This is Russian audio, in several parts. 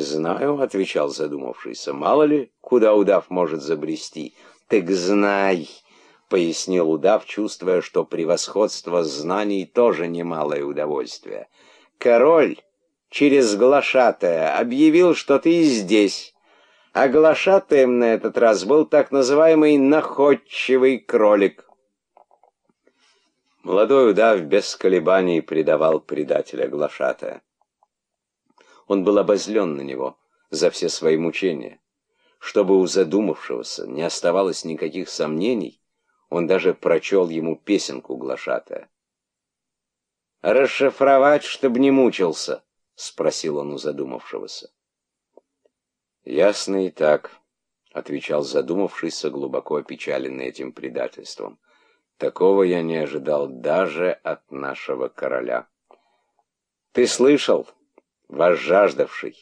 «Не знаю», — отвечал задумавшийся. «Мало ли, куда удав может забрести». «Так знай», — пояснил удав, чувствуя, что превосходство знаний тоже немалое удовольствие. «Король через глашатая объявил, что ты здесь». А глашатаем на этот раз был так называемый находчивый кролик. Молодой удав без колебаний предавал предателя глашатая. Он был обозлен на него за все свои мучения. Чтобы у задумавшегося не оставалось никаких сомнений, он даже прочел ему песенку глашатая. «Расшифровать, чтобы не мучился?» — спросил он у задумавшегося. «Ясно и так», — отвечал задумавшийся, глубоко опечаленный этим предательством. Такого я не ожидал даже от нашего короля. Ты слышал, возжаждавший?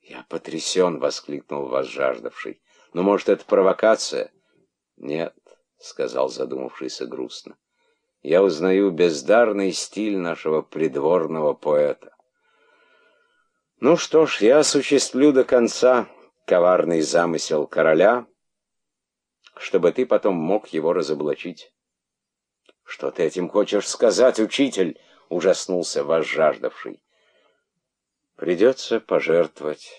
Я потрясен, воскликнул возжаждавший. Но, может, это провокация? Нет, сказал задумавшийся грустно. Я узнаю бездарный стиль нашего придворного поэта. Ну что ж, я осуществлю до конца коварный замысел короля — чтобы ты потом мог его разоблачить. — Что ты этим хочешь сказать, учитель? — ужаснулся возжаждавший. — Придется пожертвовать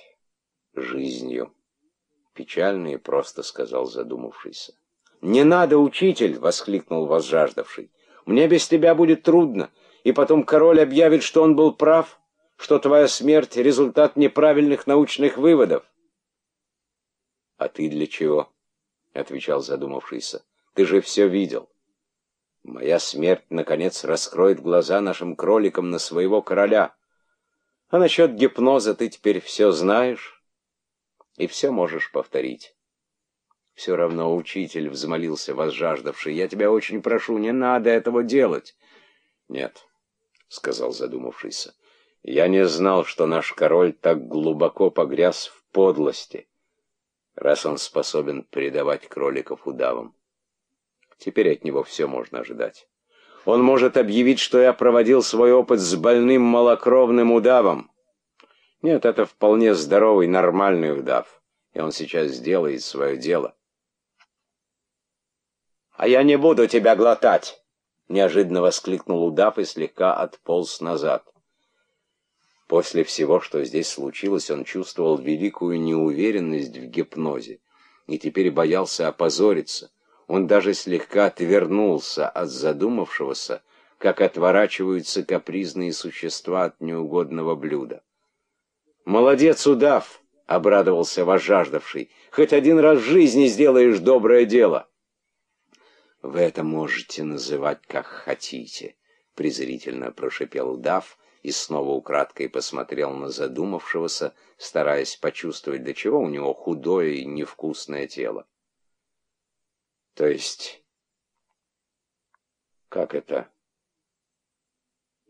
жизнью, — печально и просто сказал задумавшийся. — Не надо, учитель! — воскликнул возжаждавший. — Мне без тебя будет трудно, и потом король объявит, что он был прав, что твоя смерть — результат неправильных научных выводов. — А ты для чего? —— отвечал задумавшийся. «Ты же все видел. Моя смерть, наконец, раскроет глаза нашим кроликам на своего короля. А насчет гипноза ты теперь все знаешь и все можешь повторить». «Все равно, учитель», — взмолился возжаждавший, — «я тебя очень прошу, не надо этого делать». «Нет», — сказал задумавшийся, — «я не знал, что наш король так глубоко погряз в подлости» раз он способен предавать кроликов удавам. Теперь от него все можно ожидать. Он может объявить, что я проводил свой опыт с больным малокровным удавом. Нет, это вполне здоровый, нормальный удав, и он сейчас сделает свое дело. «А я не буду тебя глотать!» — неожиданно воскликнул удав и слегка отполз назад. После всего, что здесь случилось, он чувствовал великую неуверенность в гипнозе и теперь боялся опозориться. Он даже слегка отвернулся от задумавшегося, как отворачиваются капризные существа от неугодного блюда. «Молодец, удав!» — обрадовался возжаждавший. «Хоть один раз в жизни сделаешь доброе дело!» «Вы это можете называть как хотите», — презрительно прошипел удав, — и снова украдкой посмотрел на задумавшегося, стараясь почувствовать, до чего у него худое и невкусное тело. То есть... Как это?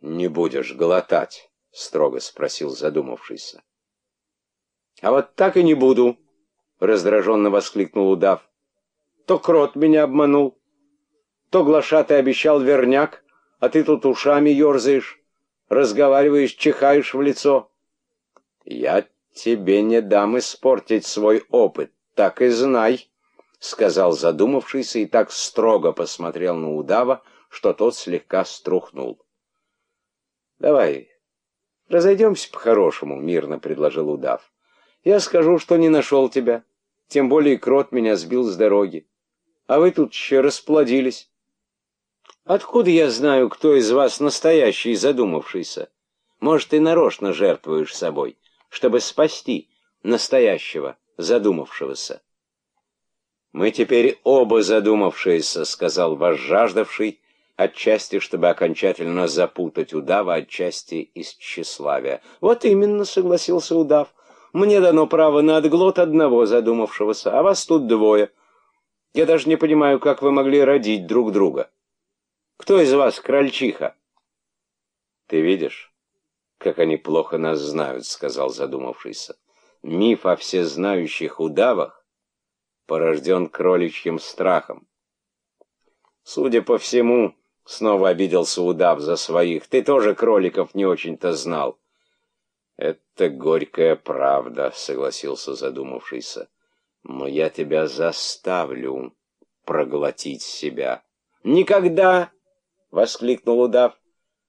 Не будешь глотать? Строго спросил задумавшийся. А вот так и не буду, раздраженно воскликнул удав. То крот меня обманул, то глашатый обещал верняк, а ты тут ушами ерзаешь разговариваешь, чихаешь в лицо. Я тебе не дам испортить свой опыт, так и знай, — сказал задумавшийся и так строго посмотрел на удава, что тот слегка струхнул. — Давай, разойдемся по-хорошему, — мирно предложил удав. — Я скажу, что не нашел тебя, тем более крот меня сбил с дороги. А вы тут еще расплодились. Откуда я знаю, кто из вас настоящий задумавшийся? Может, ты нарочно жертвуешь собой, чтобы спасти настоящего задумавшегося. «Мы теперь оба задумавшиеся», — сказал возжаждавший, отчасти, чтобы окончательно запутать удава, отчасти из тщеславия. «Вот именно», — согласился удав, — «мне дано право на отглот одного задумавшегося, а вас тут двое. Я даже не понимаю, как вы могли родить друг друга». Кто из вас крольчиха? Ты видишь, как они плохо нас знают, сказал задумавшийся. Миф о всезнающих удавах порожден кроличьим страхом. Судя по всему, снова обиделся удав за своих. Ты тоже кроликов не очень-то знал. Это горькая правда, согласился задумавшийся. Но я тебя заставлю проглотить себя. Никогда! воскликнул удав.